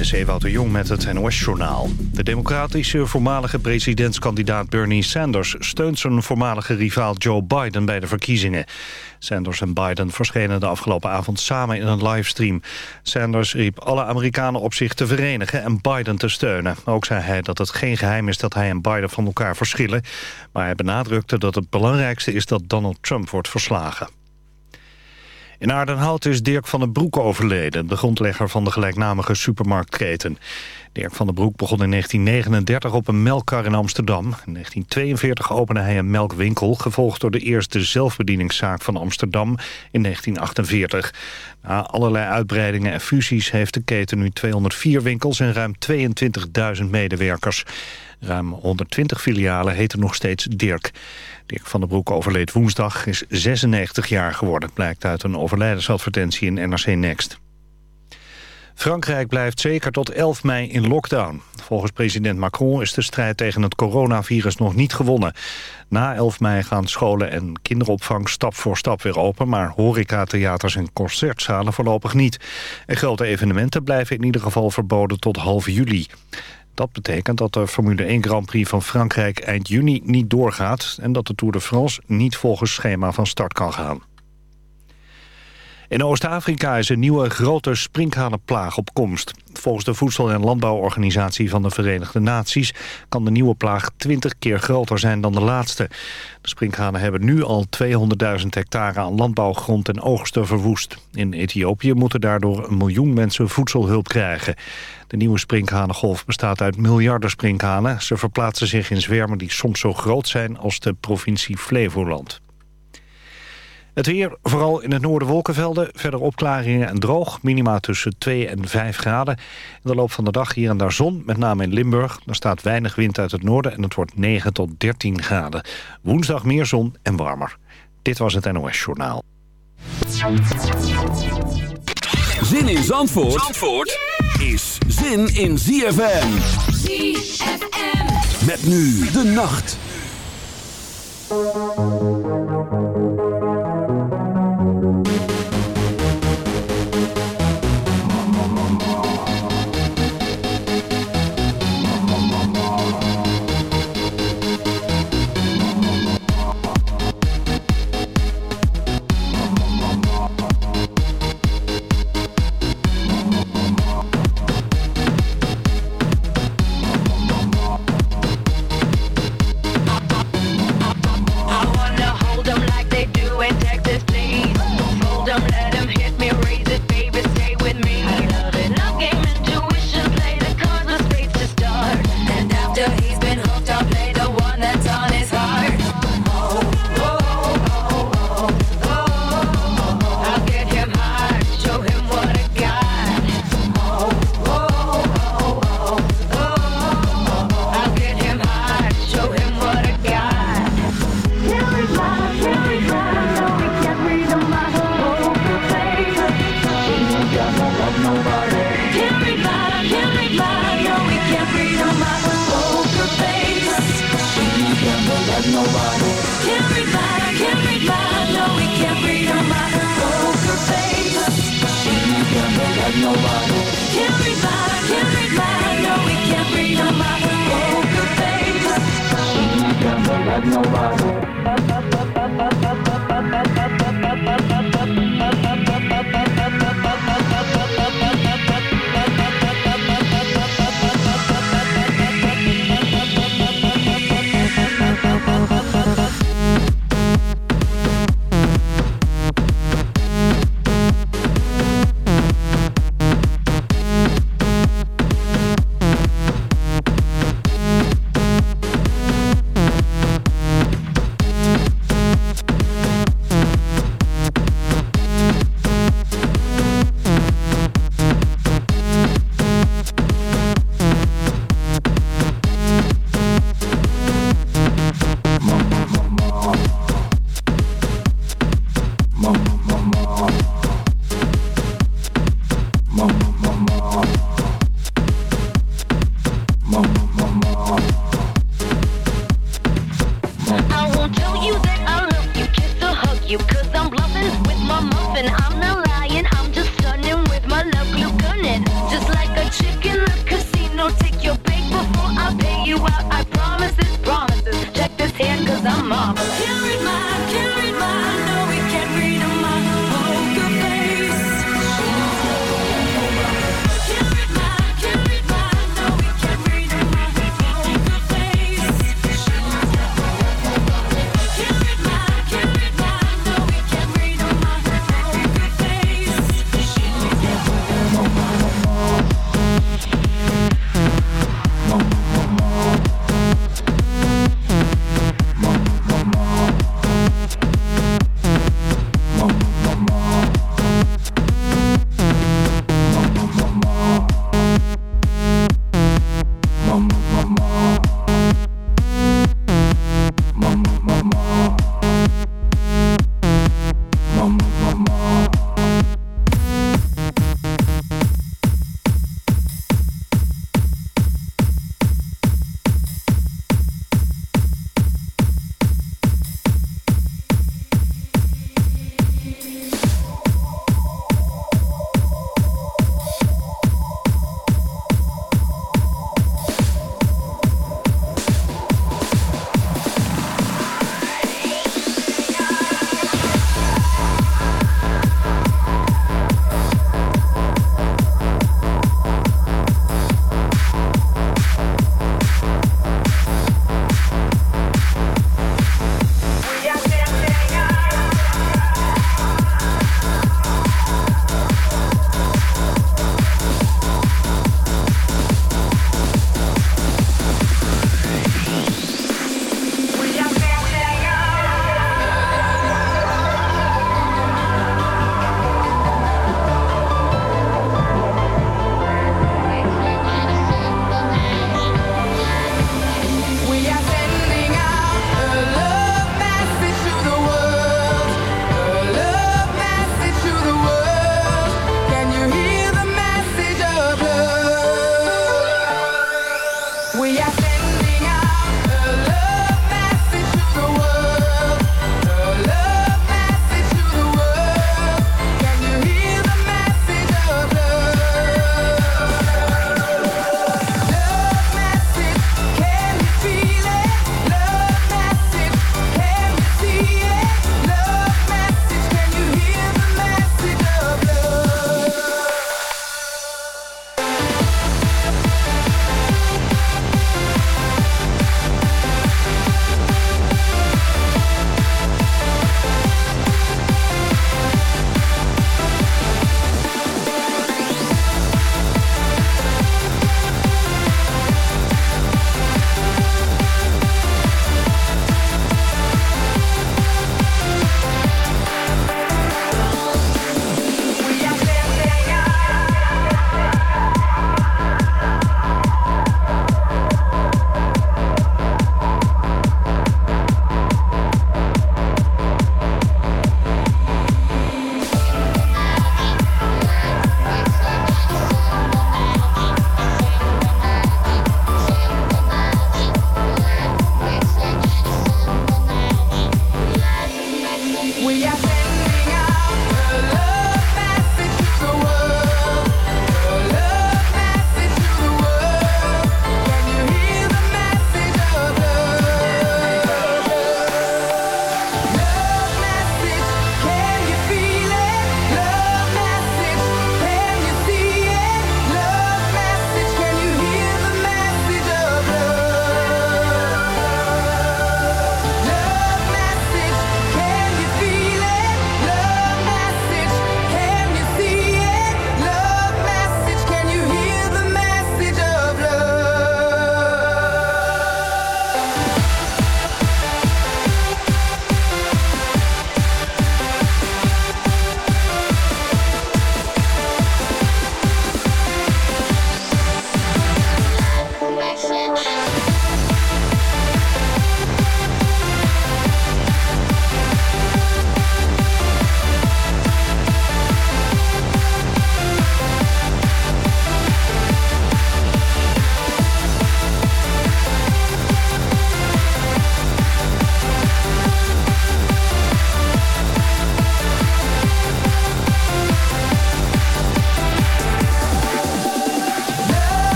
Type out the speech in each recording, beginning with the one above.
Dit is Jong met het NOS-journaal. De democratische voormalige presidentskandidaat Bernie Sanders... steunt zijn voormalige rivaal Joe Biden bij de verkiezingen. Sanders en Biden verschenen de afgelopen avond samen in een livestream. Sanders riep alle Amerikanen op zich te verenigen en Biden te steunen. Ook zei hij dat het geen geheim is dat hij en Biden van elkaar verschillen. Maar hij benadrukte dat het belangrijkste is dat Donald Trump wordt verslagen. In Aardenhout is Dirk van den Broek overleden... de grondlegger van de gelijknamige supermarktketen. Dirk van den Broek begon in 1939 op een melkkar in Amsterdam. In 1942 opende hij een melkwinkel... gevolgd door de eerste zelfbedieningszaak van Amsterdam in 1948. Na allerlei uitbreidingen en fusies heeft de keten nu 204 winkels... en ruim 22.000 medewerkers. Ruim 120 filialen heten nog steeds Dirk. Dirk van der Broek overleed woensdag, is 96 jaar geworden... blijkt uit een overlijdensadvertentie in NRC Next. Frankrijk blijft zeker tot 11 mei in lockdown. Volgens president Macron is de strijd tegen het coronavirus nog niet gewonnen. Na 11 mei gaan scholen en kinderopvang stap voor stap weer open... maar horeca, theaters en concertzalen voorlopig niet. En grote evenementen blijven in ieder geval verboden tot half juli. Dat betekent dat de Formule 1 Grand Prix van Frankrijk eind juni niet doorgaat... en dat de Tour de France niet volgens schema van start kan gaan. In Oost-Afrika is een nieuwe grote sprinkhanenplaag op komst. Volgens de Voedsel- en Landbouworganisatie van de Verenigde Naties... kan de nieuwe plaag 20 keer groter zijn dan de laatste. De sprinkhanen hebben nu al 200.000 hectare aan landbouwgrond en oogsten verwoest. In Ethiopië moeten daardoor een miljoen mensen voedselhulp krijgen. De nieuwe sprinkhanengolf bestaat uit miljarden sprinkhanen. Ze verplaatsen zich in zwermen die soms zo groot zijn als de provincie Flevoland. Het weer, vooral in het noorden wolkenvelden. Verder opklaringen en droog. Minima tussen 2 en 5 graden. In de loop van de dag hier en daar zon, met name in Limburg. Er staat weinig wind uit het noorden en het wordt 9 tot 13 graden. Woensdag meer zon en warmer. Dit was het NOS Journaal. Zin in Zandvoort, Zandvoort is zin in ZFM. ZFM. Met nu de nacht. nobody.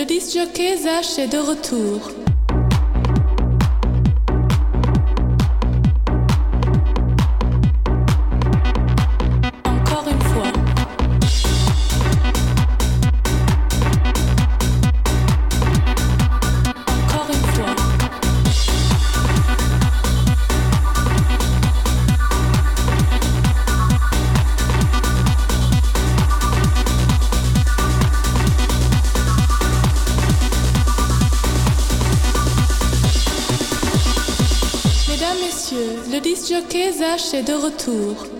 Le disc jockey Zach est de retour. cherchait de retour.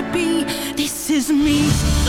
to be. This is me.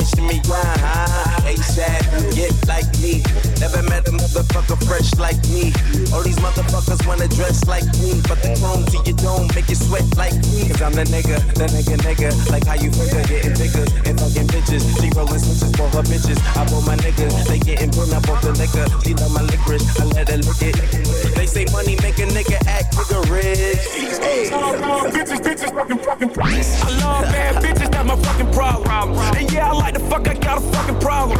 bitch to me. tomorrow.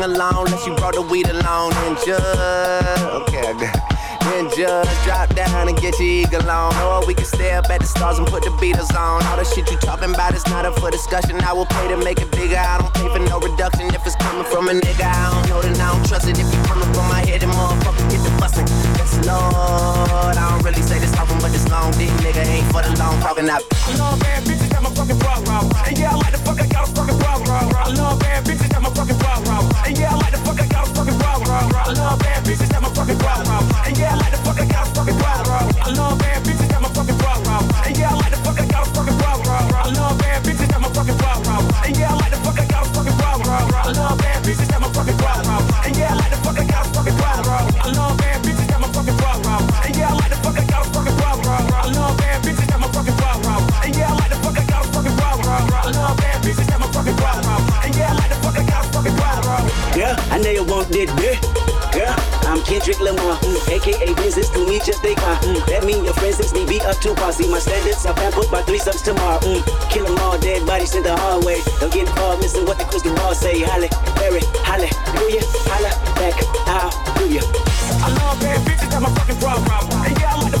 sing along unless you brought the weed along. And just, okay, then just drop down and get your eagle on. Or we can stay up at the stars and put the Beatles on. All the shit you talking about is not up for discussion. I will pay to make it bigger. I don't pay for no reduction if it's coming from a nigga. I don't know then I don't trust it. If you coming from my head, then motherfucker get the bustin'. Lord. I don't really say this often, but this long dick nigga ain't for the long talking. I bitches, I got a fucking problem. I love fucking problem. And yeah, I like the fuck, I got a fucking problem. I love bad bitches, got my fucking problem. And yeah, I like the fuck, I got a fucking problem. I love bad bitches, got my fucking problem. And yeah, I like the fuck, I got a fucking problem. I love bad bitches, got my fucking problem. And yeah, I like the fuck, I got a fucking problem. I love you want this, bitch. Yeah, I'm Kendrick Lamar, mm, aka business to me just they car. Mm, that mean your friends six be up to posse. My standards are pampered by three subs tomorrow. Mm, kill them all, dead bodies in the hallway. Don't get caught missing what the crystal ball say. Halle, Berry, hallelujah, holla back, how do you? I love bad bitches, that's my fucking problem. And yeah, I like the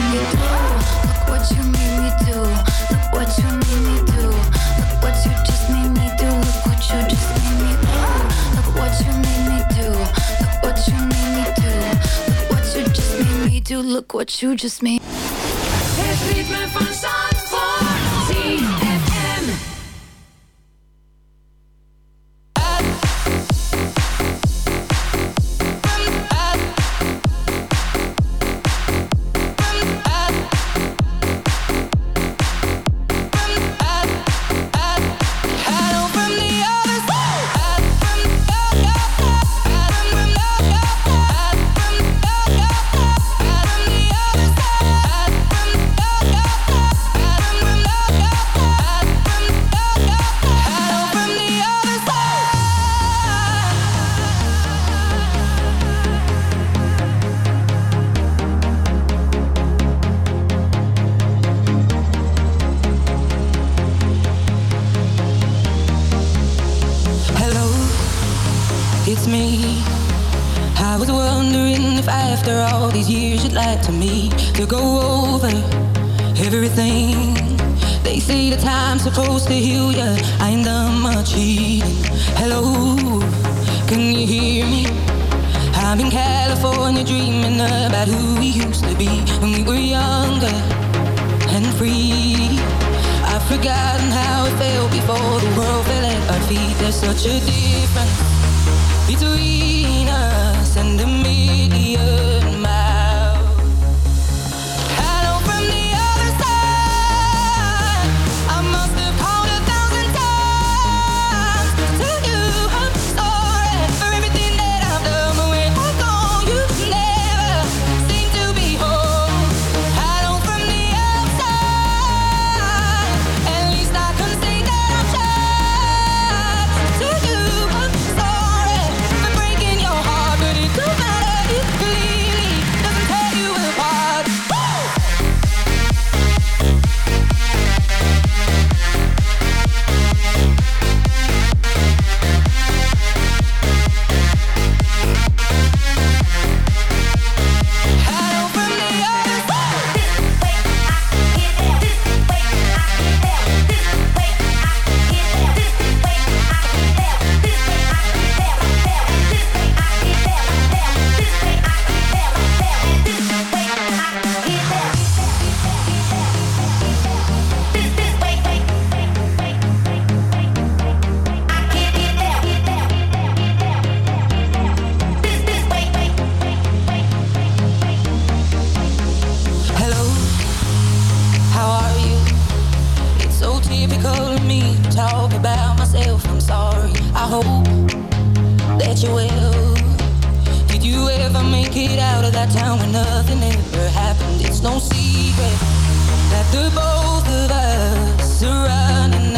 what you just made. It's me. I was wondering if after all these years you'd like to me to go over everything. They say the time's supposed to heal ya. I ain't done much healing. Hello, can you hear me? I'm in California dreaming about who we used to be when we were younger and free. I've forgotten how it felt before the world fell at our feet. There's such a difference Vitorina cynical me to talk about myself. I'm sorry. I hope that you will. Did you ever make it out of that town when nothing ever happened? It's no secret that the both of us are running.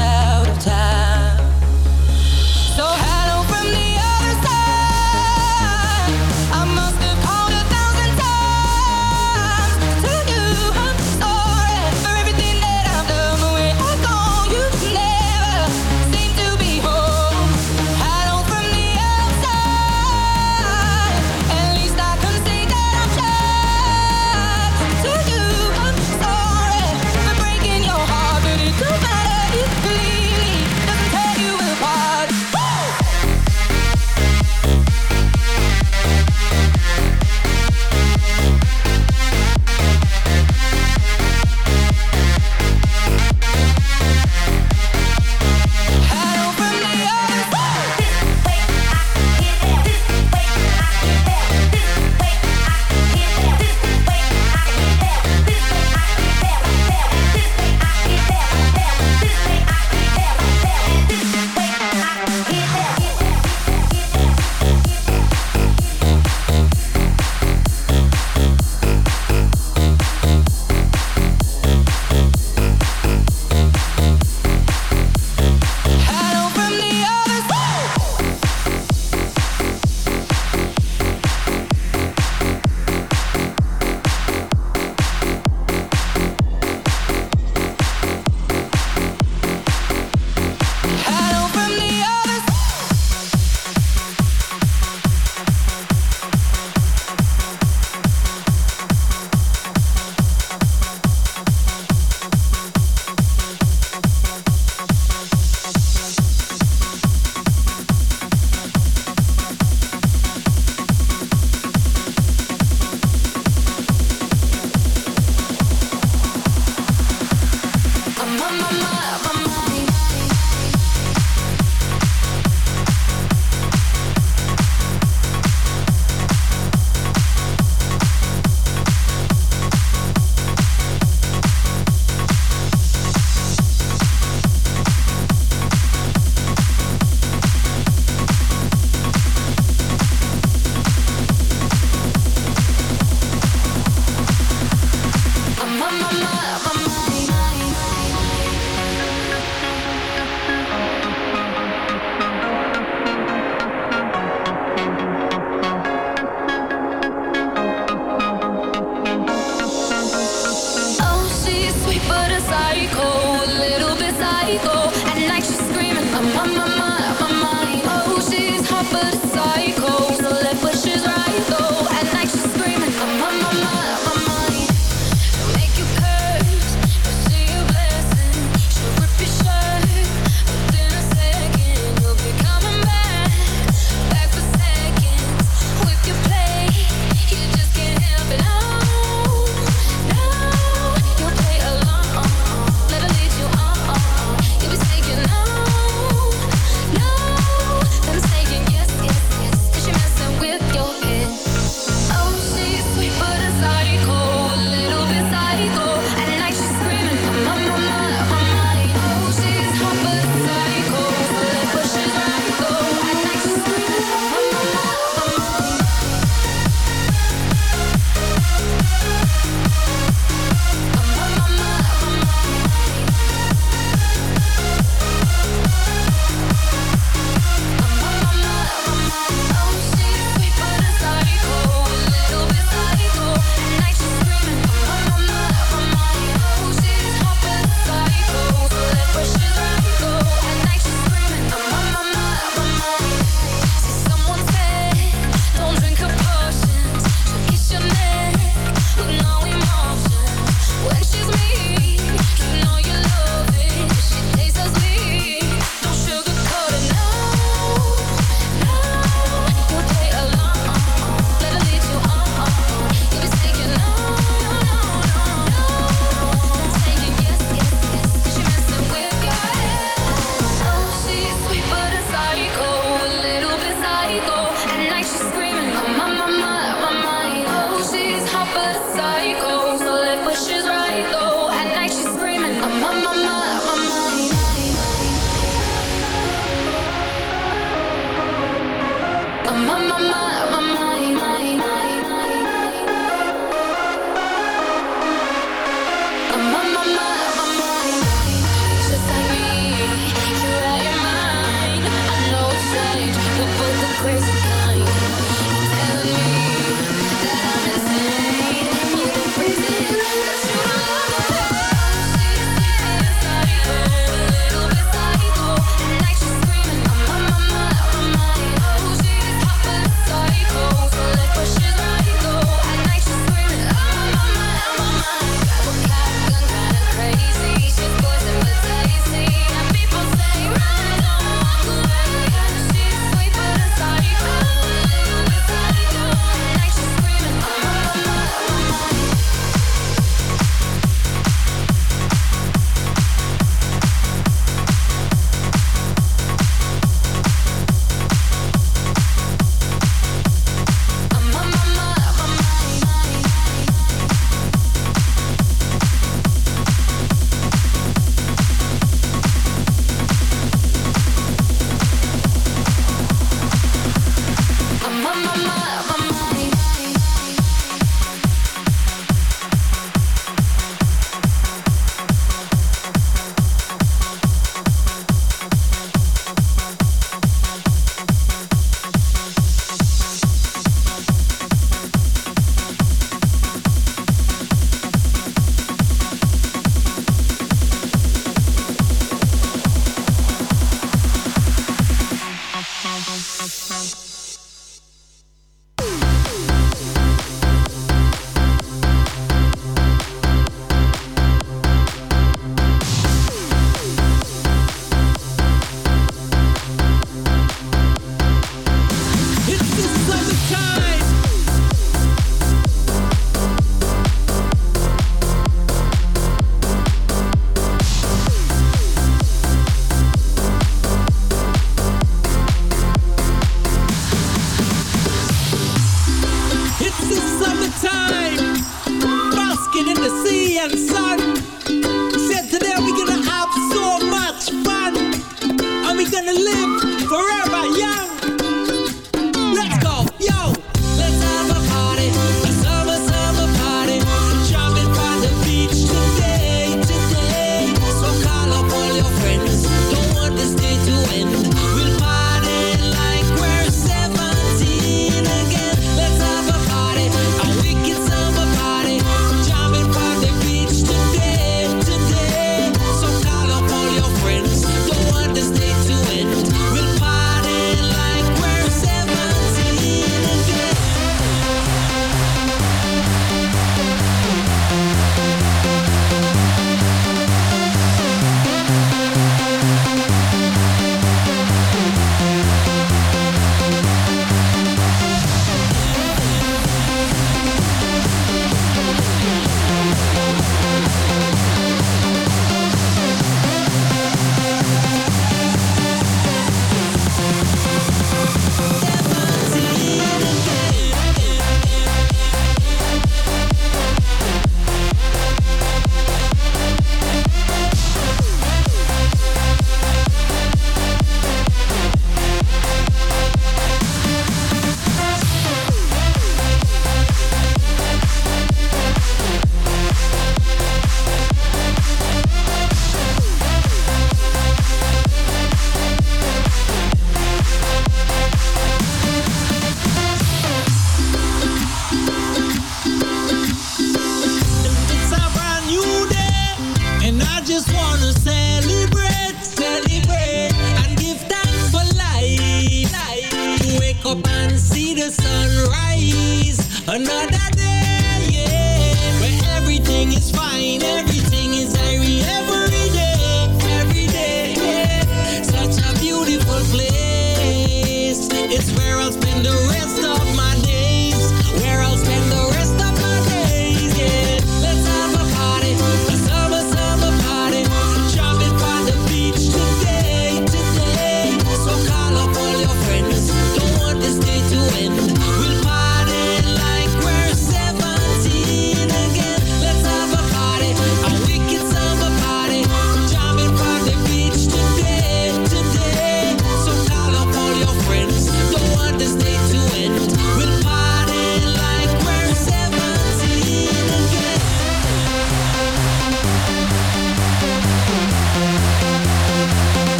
up and see the sunrise. Another day, yeah, where everything is fine, everything is airy, every day, every day, yeah. Such a beautiful place. It's where I'll spend the rest of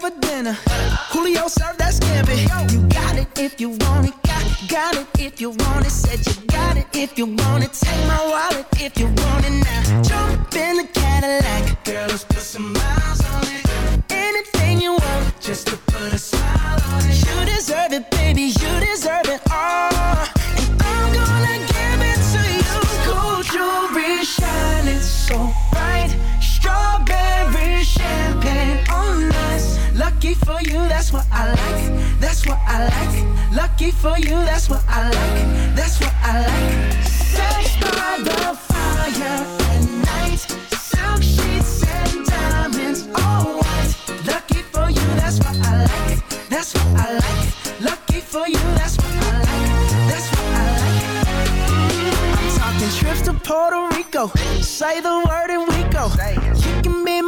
for dinner.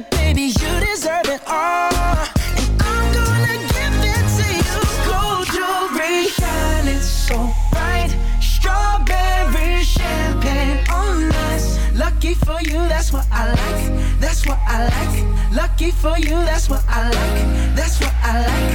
baby, you deserve it all. And I'm gonna give it to you. Gold jewelry, shining so bright. Strawberry champagne. Lucky for you, that's what I like. That's what I like. Lucky for you, that's what I like. That's what I like.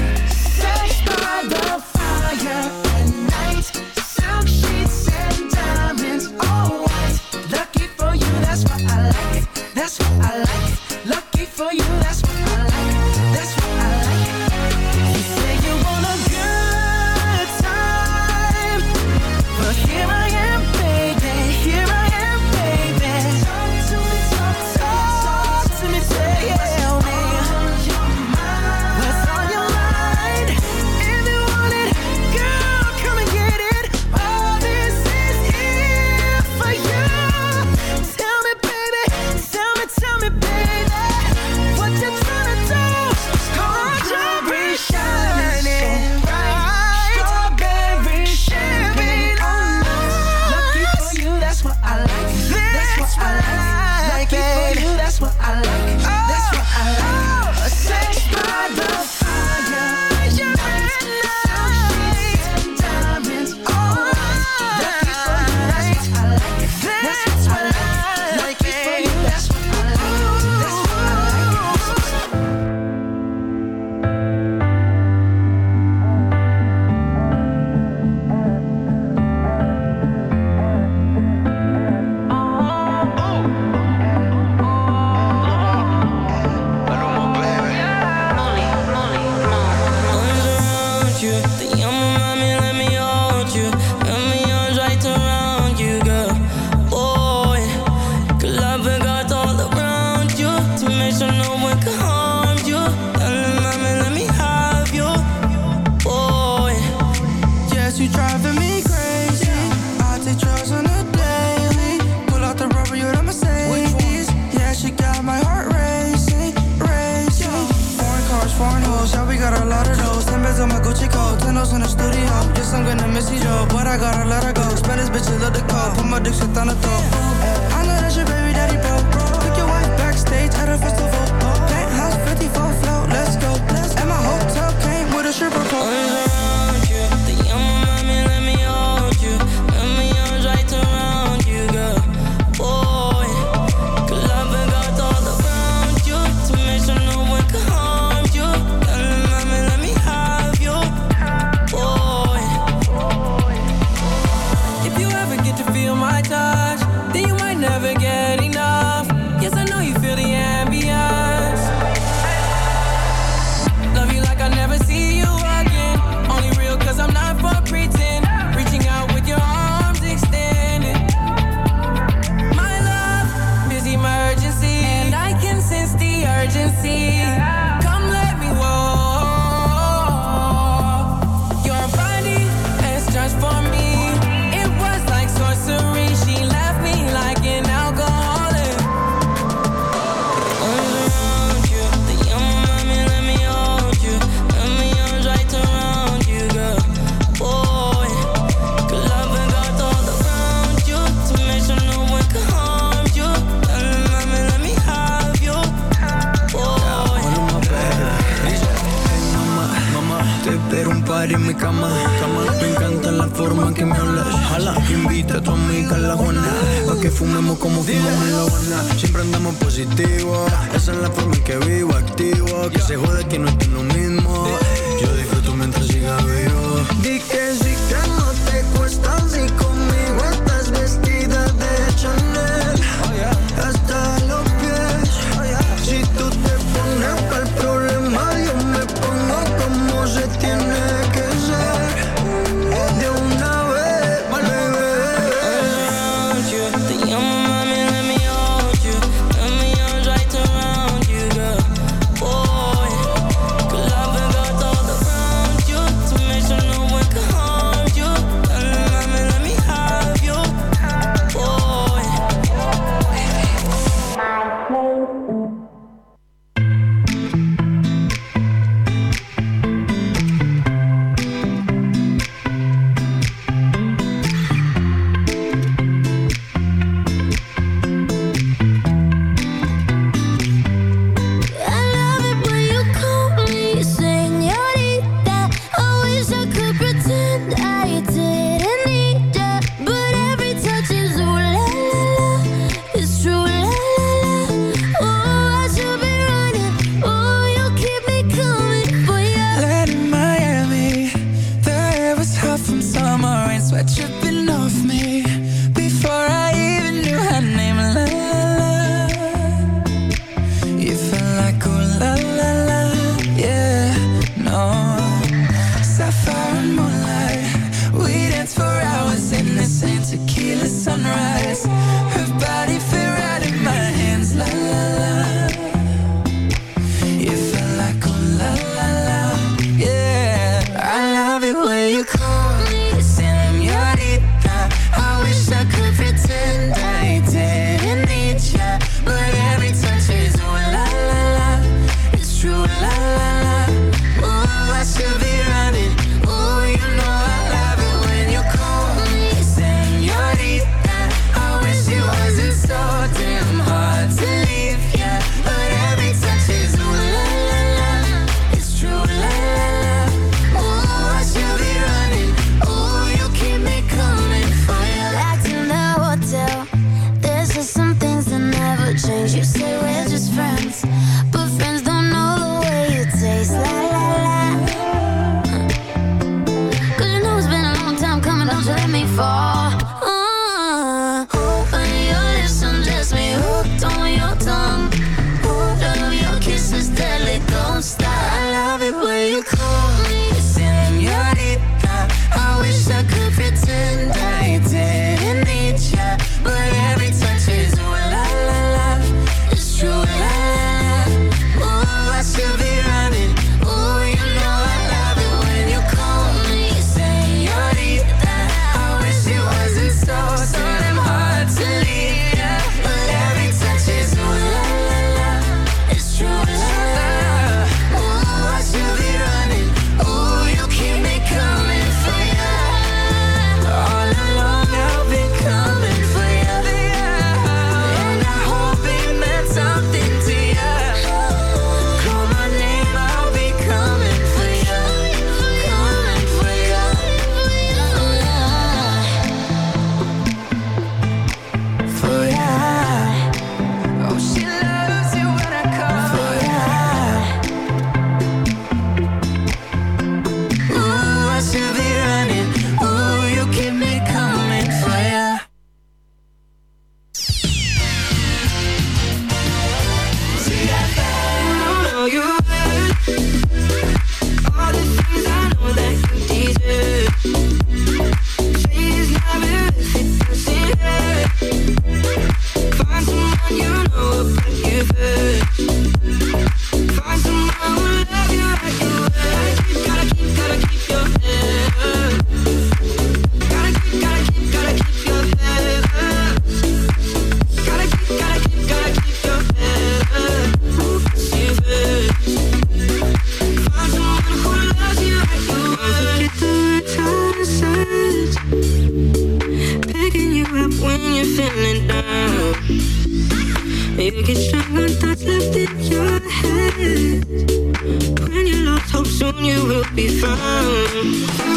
Thank you.